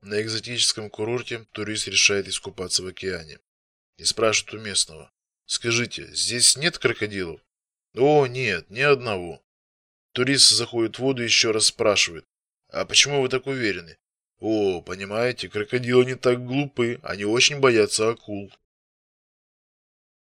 На экзотическом курорте турист решает искупаться в океане и спрашивает у местного: "Скажите, здесь нет крокодилов?" "О, нет, ни одного". Турист заходит в воду и еще раз спрашивает: "А почему вы так уверены?" "О, понимаете, крокодилы не так глупы, они очень боятся акул".